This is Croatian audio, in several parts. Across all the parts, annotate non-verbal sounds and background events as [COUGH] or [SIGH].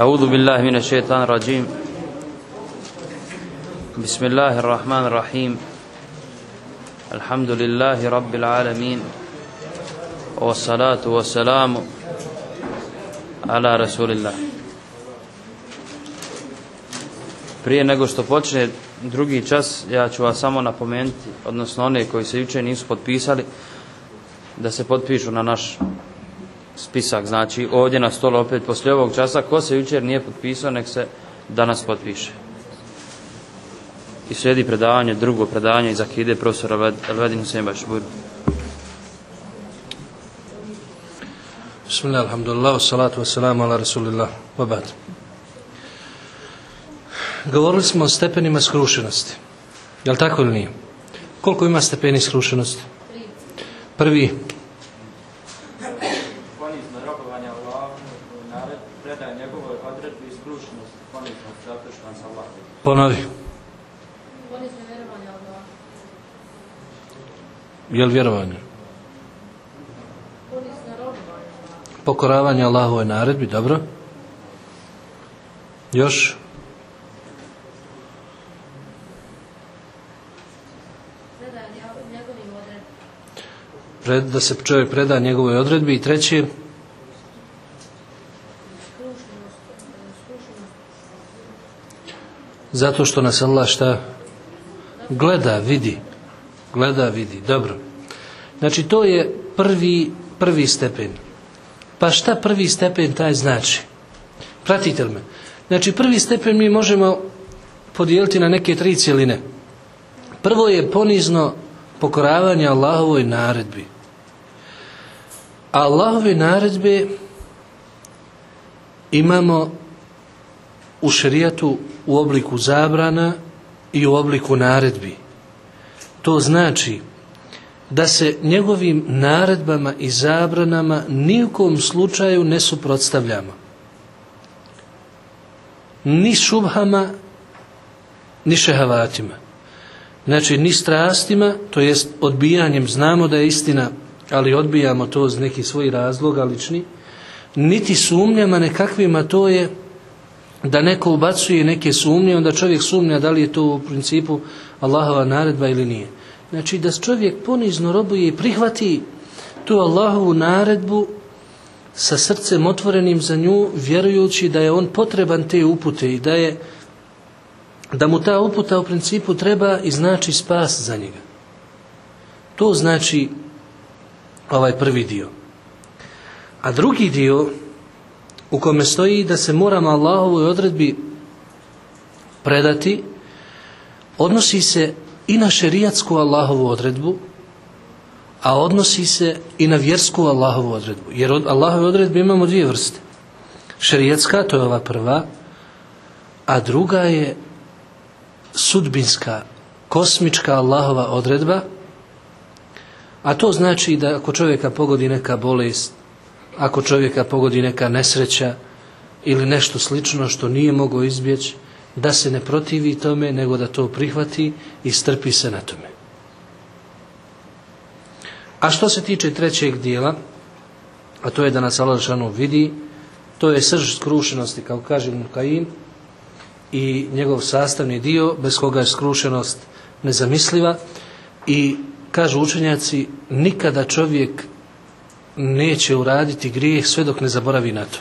أعوذ بالله من الشيطان الرجيم بسم الله الرحمن الرحيم الحمد لله رب العالمين والصلاة والسلام على رسول الله Prije nego što počne drugi čas, ja ću vas samo napomenuti, odnosno one koji se jučer nisu potpisali, da se potpišu na naš spisak. Znači ovdje na stolu opet poslije ovog časa, ko se jučer nije potpisao, nek se danas potpiše. I slijedi predavanje, drugo predavanje iz Akide profesora Elvedin Sembaš. Bismillah, alhamdulillah, salatu wassalamu ala rasulillah, wabad. Govorili smo o stepenima skrušenosti. Je li tako ili nije? Koliko ima stepeni skrušenosti? Prvi. Ponizno robovanje Allahu, nared, predaj njegovoj odredbi i skrušenost, ponizno zato što nam se Allah. Ponovi. Ponizno vjerovanje. Pokoravanje Allahovoj naredbi, dobro. Još? Pred, da se čovjek preda njegovoj odredbi i treći Skrušenost. Skrušenost. Zato što nas Allah šta? Gleda, vidi. Gleda, vidi, dobro. Znači to je prvi prvi stepen. Pa šta prvi stepen taj znači? Pratite me? Znači prvi stepen mi možemo podijeliti na neke tri cijeline prvo je ponizno pokoravanje Allahovoj naredbi. Allahove naredbe imamo u šerijatu u obliku zabrana i u obliku naredbi. To znači da se njegovim naredbama i zabranama ni u kom slučaju ne suprotstavljamo. Ni šubhama, ni šehavatima. Znači, ni strastima, to jest odbijanjem, znamo da je istina, ali odbijamo to iz nekih svojih razloga lični, niti sumnjama nekakvima, to je da neko ubacuje neke sumnje, onda čovjek sumnja da li je to u principu Allahova naredba ili nije. Znači da čovjek ponizno robuje i prihvati tu Allahovu naredbu sa srcem otvorenim za nju, vjerujući da je on potreban te upute i da je da mu ta uputa u principu treba i znači spas za njega. To znači ovaj prvi dio. A drugi dio u kome stoji da se moramo Allahovoj odredbi predati, odnosi se i na šerijatsku Allahovu odredbu, a odnosi se i na vjersku Allahovu odredbu. Jer od Allahove odredbe imamo dvije vrste. Šerijatska, to je ova prva, a druga je sudbinska, kosmička Allahova odredba, a to znači da ako čovjeka pogodi neka bolest, ako čovjeka pogodi neka nesreća ili nešto slično što nije mogao izbjeći, da se ne protivi tome, nego da to prihvati i strpi se na tome. A što se tiče trećeg dijela, a to je da nas Allah Žešanu vidi, to je srž skrušenosti, kao kaže Mukaim, i njegov sastavni dio, bez koga je skrušenost nezamisliva, i kažu učenjaci, nikada čovjek neće uraditi grijeh sve dok ne zaboravi na to.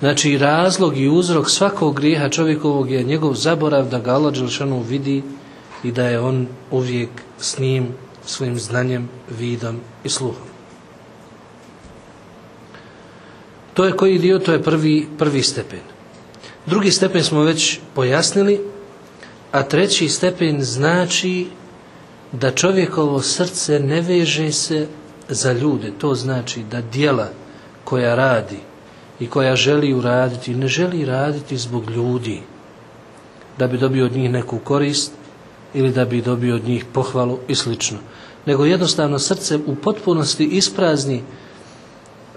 Znači razlog i uzrok svakog grijeha čovjekovog je njegov zaborav da ga Allah Đelšanu vidi i da je on uvijek s njim, svojim znanjem, vidom i sluhom. To je koji dio, to je prvi, prvi stepen. Drugi stepen smo već pojasnili, a treći stepen znači da čovjekovo srce ne veže se za ljude. To znači da dijela koja radi i koja želi uraditi, ne želi raditi zbog ljudi, da bi dobio od njih neku korist ili da bi dobio od njih pohvalu i slično. Nego jednostavno srce u potpunosti isprazni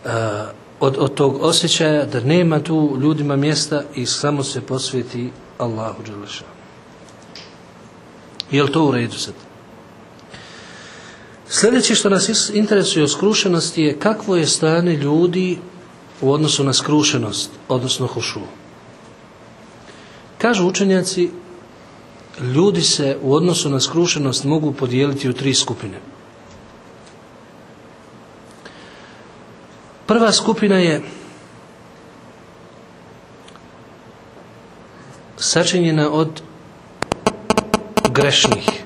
a, od, od tog osjećaja da nema tu ljudima mjesta i samo se posveti Allahu Đelešanu. Je to u redu sad? Sljedeće što nas interesuje o skrušenosti je kakvo je stane ljudi u odnosu na skrušenost, odnosno hušu. Kažu učenjaci, ljudi se u odnosu na skrušenost mogu podijeliti u tri skupine. Prva skupina je sačinjena od grešnih.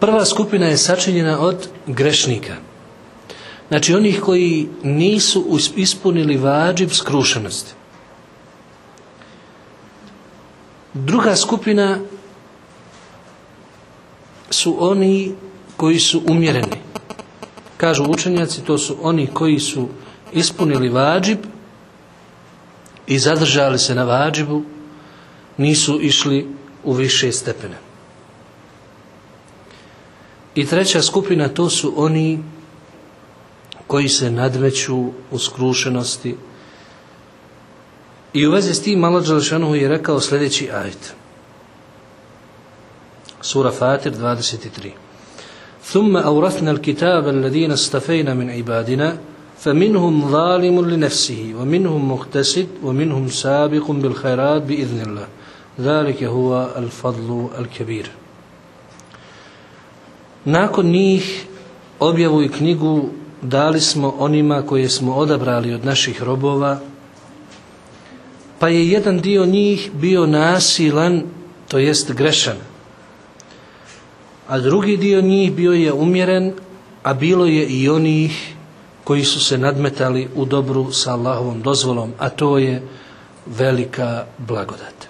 Prva skupina je sačinjena od grešnika. Znači onih koji nisu ispunili vađib skrušenosti. Druga skupina su oni koji su umjereni. Kažu učenjaci, to su oni koji su ispunili vađib i zadržali se na vađibu, nisu išli u više stepene. I treća skupina to su oni koji se nadmeću u skrušenosti. I u vezi s tim malo Đelešanohu je rekao sljedeći ajet. Sura Fatir 23. ثم أورثنا الكتاب الذين استفينا من عبادنا فمنهم ظالم لنفسه ومنهم مقتصد ومنهم سابق بالخيرات بإذن الله ذلك هو الفضل الكبير Nakon njih objavu i knjigu dali smo onima koje smo odabrali od naših robova, pa je jedan dio njih bio nasilan, to jest grešan, a drugi dio njih bio je umjeren, a bilo je i onih koji su se nadmetali u dobru sa Allahovom dozvolom, a to je velika blagodat.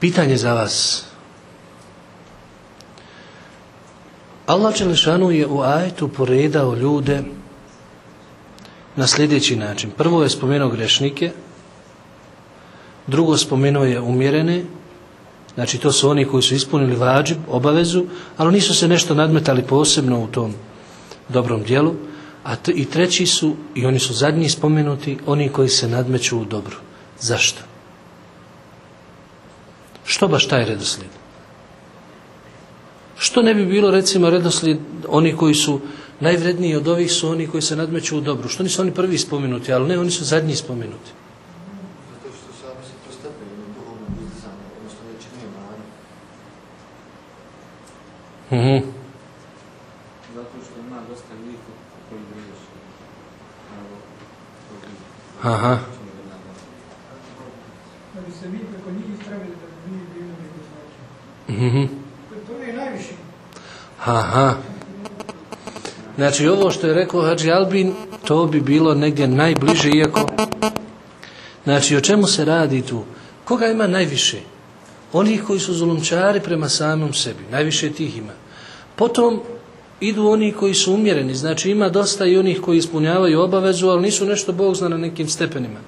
Pitanje za vas. Allah Đelešanu je u ajetu poredao ljude na sljedeći način. Prvo je spomenuo grešnike, drugo spomenuo je umjerene, znači to su oni koji su ispunili vađib, obavezu, ali nisu se nešto nadmetali posebno u tom dobrom dijelu, a i treći su, i oni su zadnji spomenuti, oni koji se nadmeću u dobru. Zašto? Što baš taj redoslijed? Što ne bi bilo recimo redoslijed oni koji su najvredniji od ovih su oni koji se nadmeću u dobru? Što nisu oni prvi spomenuti, ali ne, oni su zadnji spomenuti. Mhm. Zato što ima dosta ljudi koji griješi. Aha. da bi se preko njih ispravili da bi mi bili nego je najviše. Aha. Znači ovo što je rekao Hadži Albin, to bi bilo negdje najbliže, iako... Znači o čemu se radi tu? Koga ima najviše? Onih koji su zulumčari prema samom sebi. Najviše tih ima. Potom idu oni koji su umjereni. Znači ima dosta i onih koji ispunjavaju obavezu, ali nisu nešto Bog zna na nekim stepenima.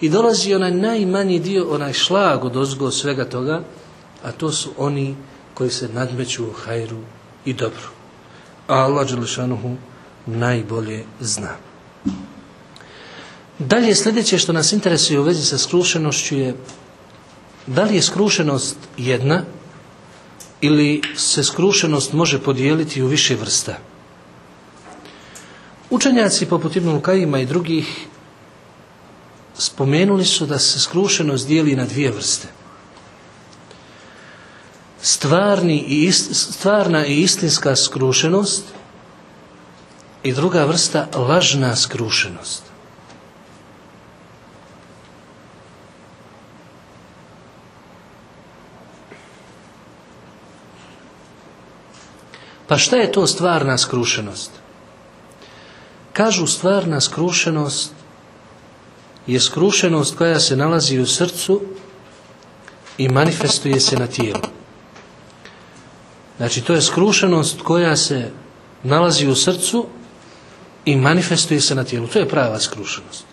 I dolazi onaj najmanji dio, onaj šlag od ozgo svega toga, a to su oni koji se nadmeću u hajru i dobru. A Allah Đelešanuhu najbolje zna. Dalje sljedeće što nas interesuje u vezi sa skrušenošću je da li je skrušenost jedna ili se skrušenost može podijeliti u više vrsta. Učenjaci poput Ibn Kajima i drugih spomenuli su da se skrušenost dijeli na dvije vrste. Stvarni i stvarna i istinska skrušenost i druga vrsta lažna skrušenost. Pa šta je to stvarna skrušenost? Kažu stvarna skrušenost je skrušenost koja se nalazi u srcu i manifestuje se na tijelu. Znači to je skrušenost koja se nalazi u srcu i manifestuje se na tijelu. To je prava skrušenost.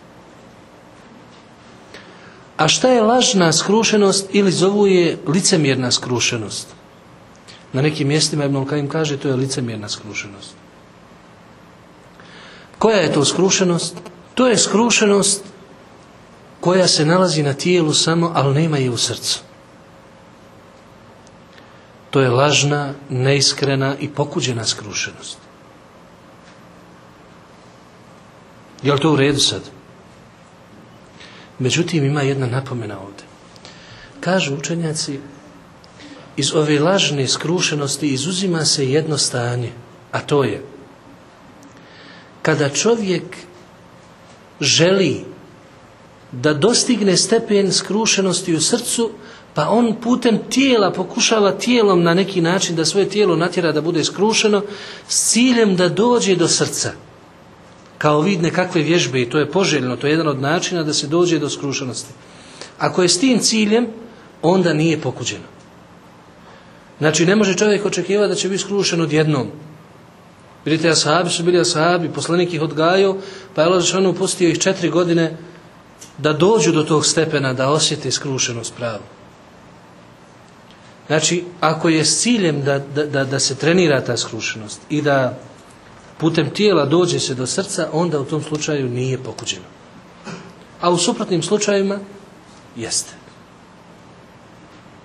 A šta je lažna skrušenost ili zovu je licemjerna skrušenost? Na nekim mjestima Ibn Al-Qaim kaže to je licemjerna skrušenost. Koja je to skrušenost? To je skrušenost koja se nalazi na tijelu samo, ali nema je u srcu. To je lažna, neiskrena i pokuđena skrušenost. Je li to u redu sad? Međutim, ima jedna napomena ovdje. Kažu učenjaci, iz ove lažne skrušenosti izuzima se jedno stanje, a to je kada čovjek želi da dostigne stepen skrušenosti u srcu, pa on putem tijela pokušava tijelom na neki način da svoje tijelo natjera da bude skrušeno s ciljem da dođe do srca. Kao vid nekakve vježbe i to je poželjno, to je jedan od načina da se dođe do skrušenosti. Ako je s tim ciljem, onda nije pokuđeno. Znači, ne može čovjek očekivati da će biti skrušen odjednom. Vidite, ashabi su bili ashabi, poslanik ih odgajao, pa je ono pustio ih četiri godine da dođu do tog stepena, da osjete skrušenost pravu. Znači, ako je s ciljem da, da, da, se trenira ta skrušenost i da putem tijela dođe se do srca, onda u tom slučaju nije pokuđeno. A u suprotnim slučajima jeste.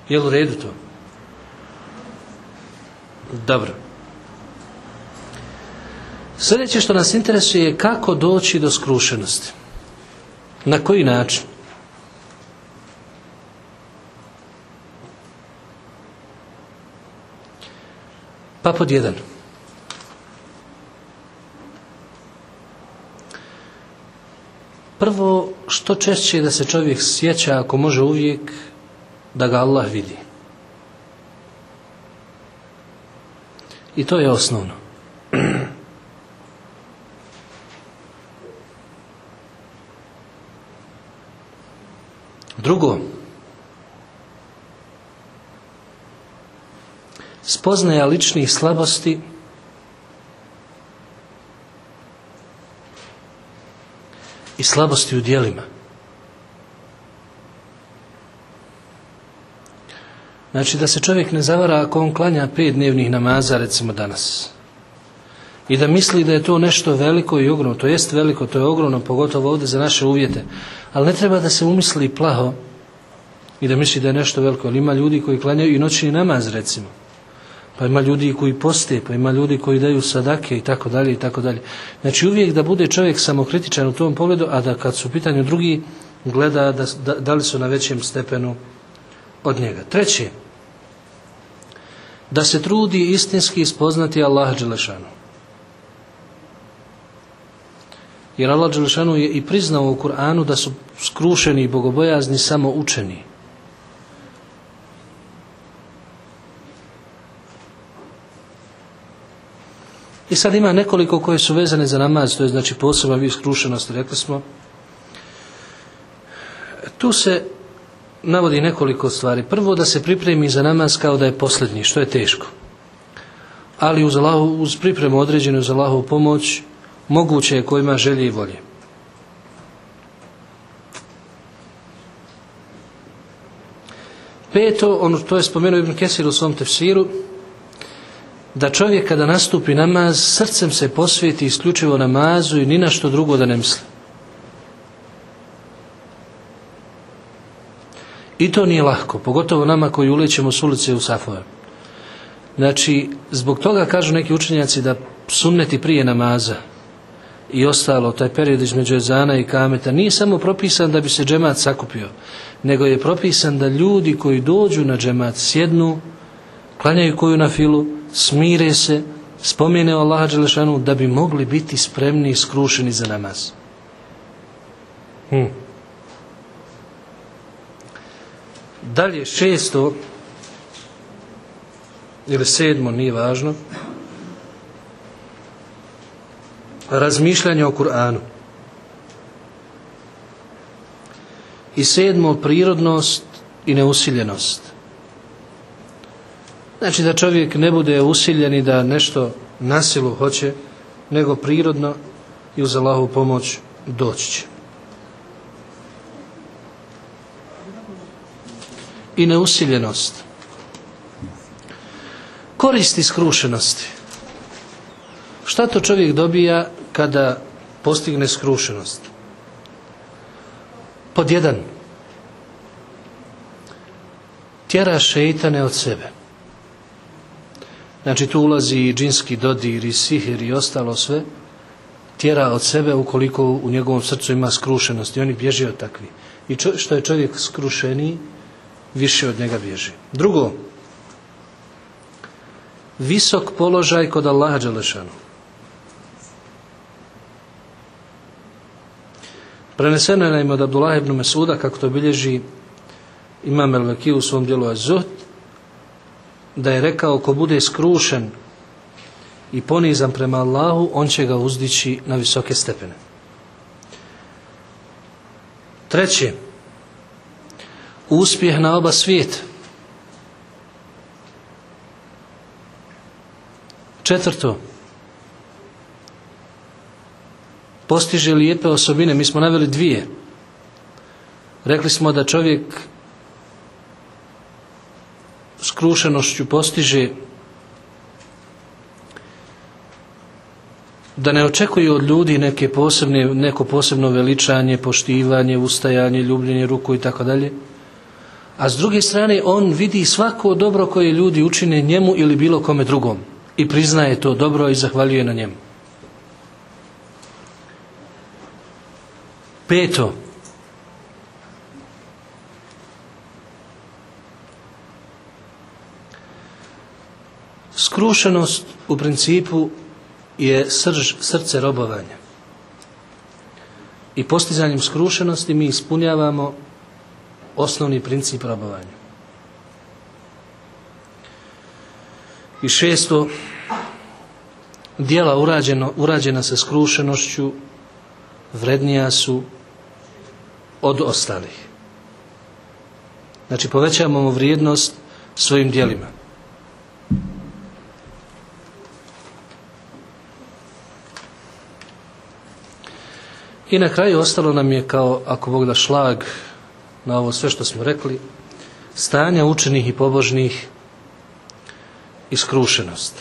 Je u redu to? Dobro. Sljedeće što nas interesuje je kako doći do skrušenosti. Na koji način? Pa pod jedan. Prvo, što češće da se čovjek sjeća, ako može uvijek, da ga Allah vidi. I to je osnovno. Drugo, spoznaja ličnih slabosti i slabosti u dijelima. Znači da se čovjek ne zavara ako on klanja pet dnevnih namaza recimo danas. I da misli da je to nešto veliko i ogromno. To jest veliko, to je ogromno, pogotovo ovdje za naše uvjete. Ali ne treba da se umisli plaho i da misli da je nešto veliko. Ali ima ljudi koji klanjaju i noćni namaz recimo. Pa ima ljudi koji poste, pa ima ljudi koji daju sadake i tako dalje i tako dalje. Znači uvijek da bude čovjek samokritičan u tom pogledu, a da kad su u pitanju drugi gleda da, da, da li su na većem stepenu od njega. Treće, da se trudi istinski ispoznati Allaha Đelešanu. Jer Allah Đelešanu je i priznao u Kur'anu da su skrušeni i bogobojazni samo učeni. I sad ima nekoliko koje su vezane za namaz, to je znači posebna vid skrušenosti, rekli smo. Tu se navodi nekoliko stvari. Prvo da se pripremi za namaz kao da je posljednji, što je teško. Ali uz, Allahu, uz pripremu određenu uz Allahovu pomoć, moguće je ko ima želje i volje. Peto, ono to je spomenuo Ibn Kesir u svom tefsiru, da čovjek kada nastupi namaz, srcem se posvijeti isključivo namazu i ni na što drugo da ne misli. I to nije lahko, pogotovo nama koji ulećemo s ulice u safove. Znači, zbog toga kažu neki učenjaci da sunneti prije namaza i ostalo, taj period između ezana i kameta, nije samo propisan da bi se džemat sakupio, nego je propisan da ljudi koji dođu na džemat sjednu, klanjaju koju na filu, smire se, spomene Allaha Đelešanu da bi mogli biti spremni i skrušeni za namaz. Hm. Dalje šesto ili sedmo, nije važno, razmišljanje o Kur'anu. I sedmo, prirodnost i neusiljenost. Znači da čovjek ne bude usiljen i da nešto nasilu hoće, nego prirodno i uz Allahu pomoć doći će. I neusiljenost. Koristi skrušenosti. Šta to čovjek dobija kada postigne skrušenost? Pod jedan. Tjera šeitane od sebe. Znači tu ulazi i džinski dodir i sihir i ostalo sve. Tjera od sebe ukoliko u njegovom srcu ima skrušenost i oni bježe od takvi. I čo, što je čovjek skrušeniji, više od njega bježi. Drugo, visok položaj kod Allaha Đelešanu. Preneseno je naime od Abdullah ibn Mesuda, kako to bilježi Imam el u svom dijelu Azut, da je rekao ko bude skrušen i ponizan prema Allahu, on će ga uzdići na visoke stepene. Treće, uspjeh na oba svijeta. Četvrto, postiže lijepe osobine. Mi smo naveli dvije. Rekli smo da čovjek skrušenošću postiže da ne očekuje od ljudi neke posebne, neko posebno veličanje, poštivanje, ustajanje, ljubljenje ruku i tako dalje. A s druge strane on vidi svako dobro koje ljudi učine njemu ili bilo kome drugom i priznaje to dobro i zahvaljuje na njemu. Peto. Skrušenost u principu je srž, srce robovanja. I postizanjem skrušenosti mi ispunjavamo osnovni princip robovanja. I šesto, dijela urađeno, urađena sa skrušenošću vrednija su od ostalih. Znači povećavamo vrijednost svojim dijelima. I na kraju ostalo nam je kao, ako Bog da šlag na ovo sve što smo rekli, stanja učenih i pobožnih iskrušenost.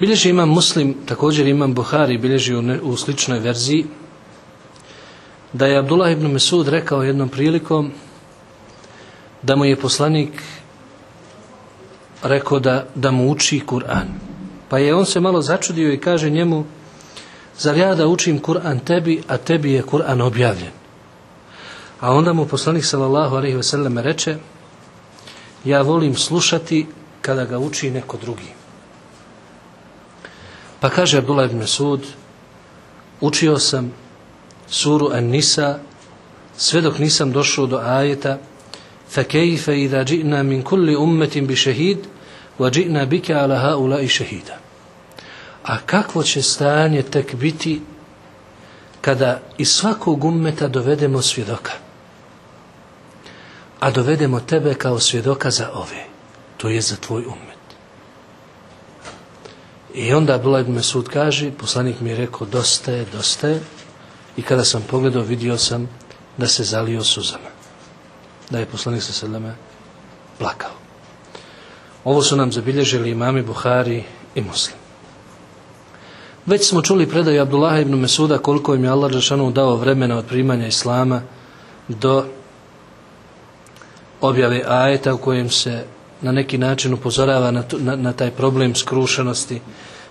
Bilježi imam muslim, također imam Buhari, bilježi u, ne, u sličnoj verziji, da je Abdullah ibn Mesud rekao jednom prilikom da mu je poslanik rekao da, da mu uči Kur'an. Pa je on se malo začudio i kaže njemu, zar ja da učim Kur'an tebi, a tebi je Kur'an objavljen? A onda mu poslanik sallallahu alejhi ve sellem reče: Ja volim slušati kada ga uči neko drugi. Pa kaže Abdullah ibn Masud: Učio sam suru An-Nisa sve dok nisam došao do ajeta فكيف إذا جئنا من كل أمة بشهيد وجئنا بك على هؤلاء شهيدا A kakvo će stanje tek biti kada iz svakog ummeta dovedemo svjedoka? a dovedemo tebe kao svjedoka za ove. To je za tvoj umet. I onda Abdullah ibn Mesud kaže, poslanik mi je rekao, dosta je, dosta je. I kada sam pogledao, vidio sam da se zalio suzama. Da je poslanik sa seleme plakao. Ovo su nam zabilježili imami Buhari i Muslim. Već smo čuli predaju Abdullah ibn Mesuda koliko im je Allah Žešanu dao vremena od primanja Islama do objave ajeta u kojem se na neki način upozorava na, na, na taj problem skrušenosti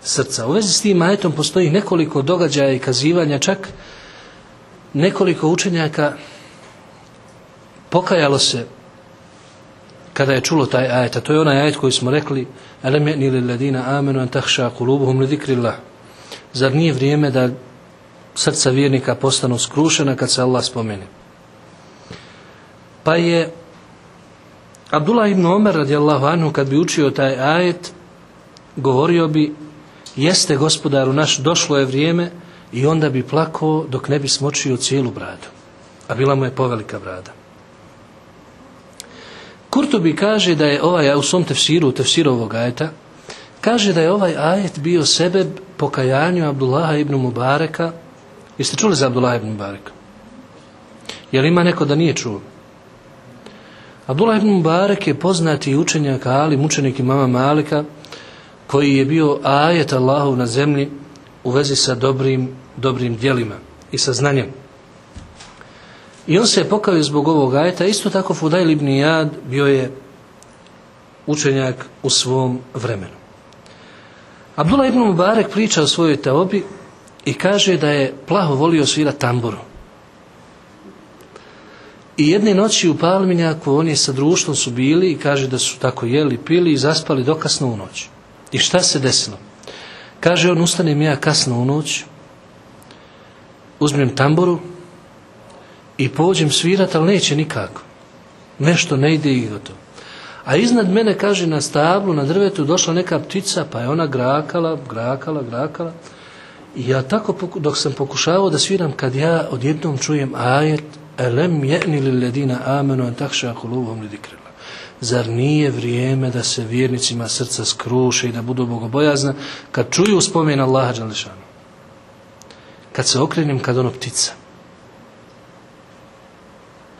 srca. U vezi s tim ajetom postoji nekoliko događaja i kazivanja, čak nekoliko učenjaka pokajalo se kada je čulo taj ajet, a to je onaj ajet koji smo rekli lil ladina amanu an takhsha qulubuhum li dhikrillah. Zar nije vrijeme da srca vjernika postanu skrušena kad se Allah spomene? Pa je Abdullah ibn Omer radijallahu anhu kad bi učio taj ajet govorio bi jeste gospodaru naš došlo je vrijeme i onda bi plakao dok ne bi smočio cijelu bradu a bila mu je povelika brada Kurtobi kaže da je ovaj u svom tefsiru, u tefsiru ovog ajeta kaže da je ovaj ajet bio sebe pokajanju Abdullaha ibn Mubareka. Jeste čuli za Abdullaha ibn Mubareka? Jer ima neko da nije čuo? Abdullah ibn Mubarak je poznati učenjak Ali, mučenik imama Malika, koji je bio ajet Allahu na zemlji u vezi sa dobrim, dobrim djelima i sa znanjem. I on se je pokao zbog ovog ajeta. Isto tako Fudail ibn Iyad bio je učenjak u svom vremenu. Abdullah ibn Mubarek priča o svojoj teobi i kaže da je plaho volio svira tamburu. I jedne noći u Palminjaku oni sa društvom su bili i kaže da su tako jeli, pili i zaspali do kasno u noć. I šta se desilo? Kaže on, ustanem ja kasno u noć, uzmem tamburu i pođem svirat, ali neće nikako. Nešto ne ide i gotovo. A iznad mene, kaže, na stablu, na drvetu došla neka ptica, pa je ona grakala, grakala, grakala. I ja tako, dok sam pokušavao da sviram, kad ja odjednom čujem ajet, elem je'ni li ledina amenu an takša kuluvom li dikrila. Zar nije vrijeme da se vjernicima srca skruše i da budu bogobojazna kad čuju spomen Allaha Đalešanu? Kad se okrenem, kad ono ptica.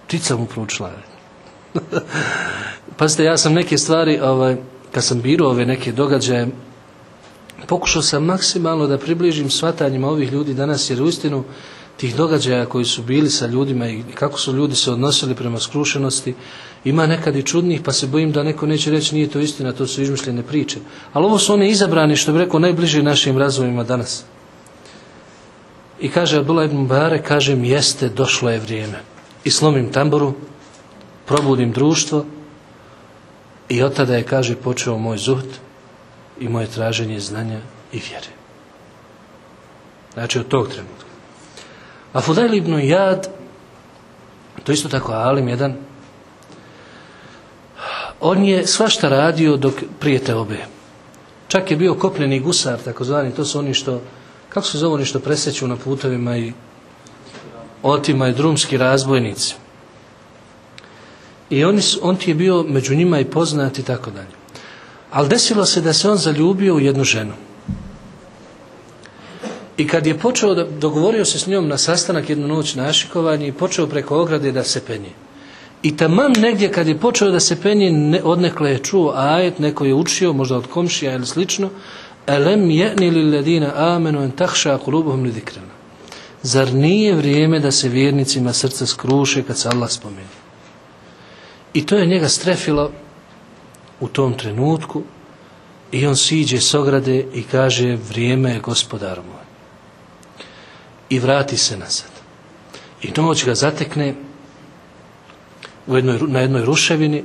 Ptica mu proučila. [LAUGHS] Pazite, ja sam neke stvari, ovaj, kad sam birao ove neke događaje, pokušao sam maksimalno da približim svatanjima ovih ljudi danas, jer uistinu tih događaja koji su bili sa ljudima i kako su ljudi se odnosili prema skrušenosti, ima nekad i čudnih, pa se bojim da neko neće reći nije to istina, to su izmišljene priče. Ali ovo su one izabrani, što bi rekao, najbliže našim razvojima danas. I kaže Abdullah ibn Mubarak, kažem, jeste, došlo je vrijeme. I slomim tamboru, probudim društvo i od tada je, kaže, počeo moj zuhd i moje traženje znanja i vjere. Znači, od tog trenutka. A Fudail ibn Jad, to isto tako Alim jedan, on je svašta radio dok prije te obe. Čak je bio kopneni gusar, takozvani, to su oni što, kako se zove oni što preseću na putovima i otima i drumski razbojnici. I su- on ti je bio među njima i poznat i tako dalje. Ali desilo se da se on zaljubio u jednu ženu. I kad je počeo da dogovorio se s njom na sastanak jednu noć na ašikovanje i počeo preko ograde da se penje. I tamam negdje kad je počeo da se penje, ne, odnekle je čuo ajet, neko je učio, možda od komšija ili slično, elem je'ni li ledina amenu en tahša kulubuhum li dikrena. Zar nije vrijeme da se vjernicima srce skruše kad se Allah spomeni? I to je njega strefilo u tom trenutku i on siđe s ograde i kaže vrijeme je gospodar moj. I vrati se nazad. I noć ga zatekne u jednoj, na jednoj ruševini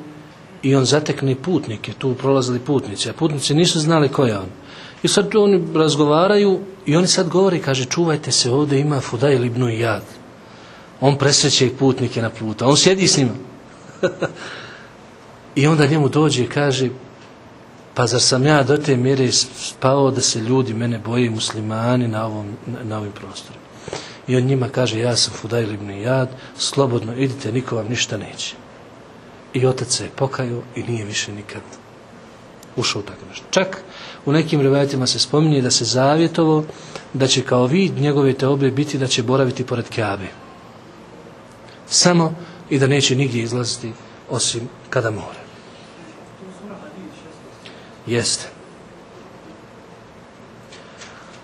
i on zatekne putnike, tu prolazili putnici, a putnici nisu znali ko je on. I sad oni razgovaraju i oni sad govore, kaže, čuvajte se, ovdje ima Fudail ibn Iyad. On presreće putnike na puta, on sjedi s njima. [LAUGHS] I onda njemu dođe i kaže, pa zar sam ja do te mjere spao da se ljudi mene boje muslimani na, ovom, na, ovim prostorima. I on njima kaže, ja sam Fudail ibn slobodno idite, niko vam ništa neće. I otac se je pokajao i nije više nikad ušao u tako nešto. Čak u nekim revajetima se spominje da se zavjetovo da će kao vid njegove teobe biti da će boraviti pored Kjabe. Samo i da neće nigdje izlaziti osim kada mora. Jeste.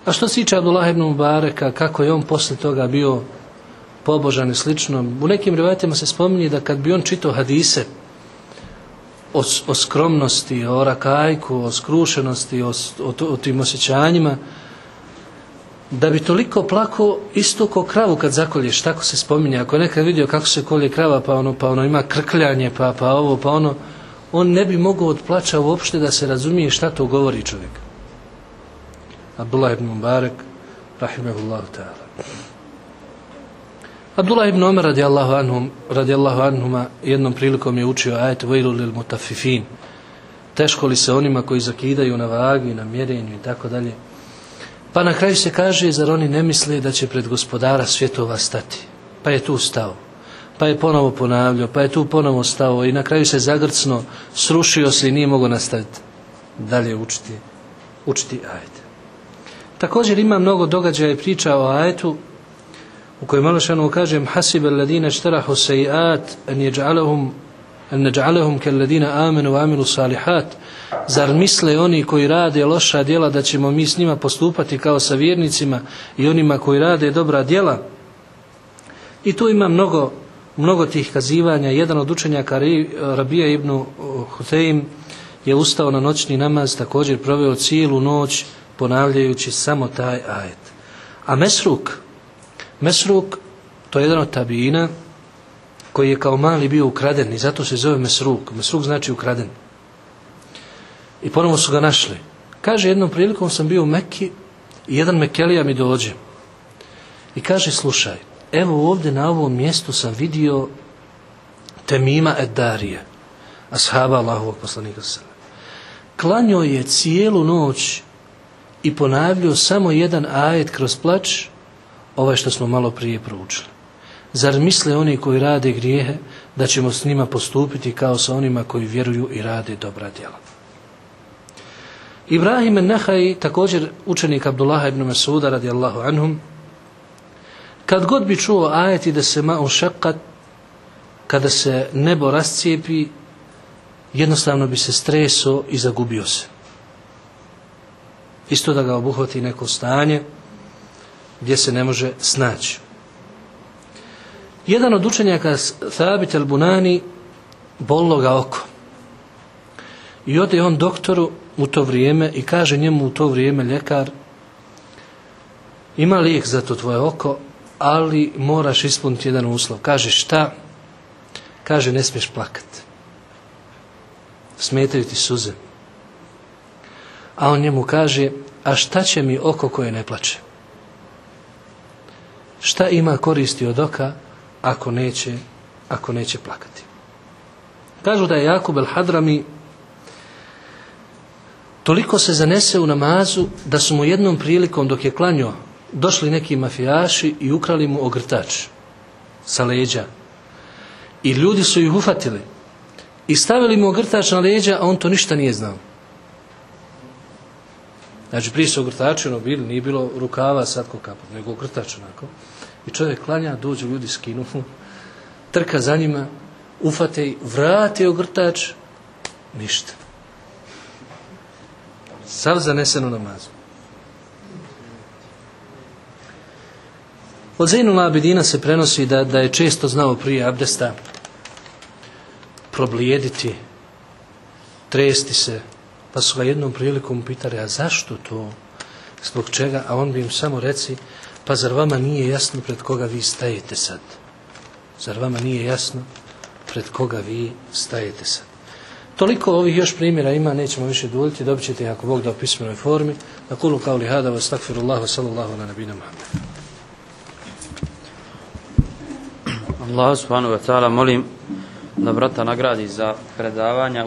A što se tiče Abdullah ibn Mubareka, kako je on posle toga bio pobožan i slično, u nekim revajetima se spominje da kad bi on čitao hadise o, o skromnosti, o rakajku, o skrušenosti, o, o tim osjećanjima, da bi toliko plako isto ko kravu kad zakolješ, tako se spominje. Ako je nekad vidio kako se kolje krava, pa ono, pa ono ima krkljanje, pa, pa ovo, pa ono, on ne bi mogao od plaća uopšte da se razumije šta to govori čovjek. Abdullah ibn Mubarak, rahimahullahu ta'ala. Abdullah ibn Omer radijallahu anhum, radijallahu anhuma jednom prilikom je učio ajet vejlu lil mutafifin. Teško li se onima koji zakidaju na vagi, na mjerenju i tako dalje. Pa na kraju se kaže, zar oni ne misle da će pred gospodara svjetova stati? Pa je tu stao. Pa je ponovo ponavljao, pa je tu ponovo stao i na kraju se zagrcno srušio se i nije mogao nastaviti dalje učiti, učiti ajet. Također ima mnogo događaja i priča o ajetu u kojem malo šanu kažem hasib alladine štarahu sejiat an jeđalahum an naj'alahum kalladina amanu wa amilu salihat. Zar misle oni koji rade loša djela da ćemo mi s njima postupati kao sa vjernicima i onima koji rade dobra djela? I tu ima mnogo mnogo tih kazivanja. Jedan od učenjaka Rabija ibn Huteim je ustao na noćni namaz također proveo cijelu noć ponavljajući samo taj ajet. A Mesruk Mesruk to je jedan od tabina koji je kao mali bio ukraden i zato se zove Mesruk. Mesruk znači ukraden. I ponovo su ga našli. Kaže, jednom prilikom sam bio u Mekki i jedan Mekelija mi dođe. I kaže, slušaj, evo ovdje na ovom mjestu sam vidio Temima Eddarije, ashaba Allahovog poslanika. Klanjao je cijelu noć i ponavljao samo jedan ajet kroz plač, ovaj što smo malo prije proučili. Zar misle oni koji rade grijehe da ćemo s njima postupiti kao sa onima koji vjeruju i rade dobra djela? Ibrahim Nahaj, također učenik Abdullaha ibn Masuda radijallahu anhum, kad god bi čuo ajeti da se ma'un šakat, kada se nebo rascijepi, jednostavno bi se streso i zagubio se. Isto da ga obuhvati neko stanje gdje se ne može snaći. Jedan od učenjaka Thabit al-Bunani bolilo ga oko. I ode on doktoru u to vrijeme i kaže njemu u to vrijeme ljekar ima lijek za to tvoje oko, ali moraš ispuniti jedan uslov. Kaže šta? Kaže ne smiješ plakat. Smetaju ti suze. A on njemu kaže, a šta će mi oko koje ne plače? Šta ima koristi od oka ako neće, ako neće plakati? Kažu da je Jakub el-Hadrami toliko se zanese u namazu da su mu jednom prilikom dok je klanio došli neki mafijaši i ukrali mu ogrtač sa leđa. I ljudi su ih ufatili i stavili mu ogrtač na leđa, a on to ništa nije znao. Znači prije su ogrtači ono bili, nije bilo rukava sad ko kaput, nego ogrtač onako. I čovjek klanja, dođu ljudi skinu, [LAUGHS] trka za njima, ufate i vrati ogrtač, ništa. Sav zanesen u namazu. Od Zainul Abidina se prenosi da, da je često znao prije abdesta problijediti, tresti se, pa su ga jednom prilikom pitali, a zašto to, zbog čega, a on bi im samo reci, pa zar vama nije jasno pred koga vi stajete sad? Zar vama nije jasno pred koga vi stajete sad? Toliko ovih još primjera ima, nećemo više duljiti, dobit ćete ih ako Bog da u pismenoj formi. Na kulu kao li hada, vas takfirullahu, sallallahu na nabina Muhammed. Allah subhanahu wa ta'ala molim da brata nagradi za predavanja.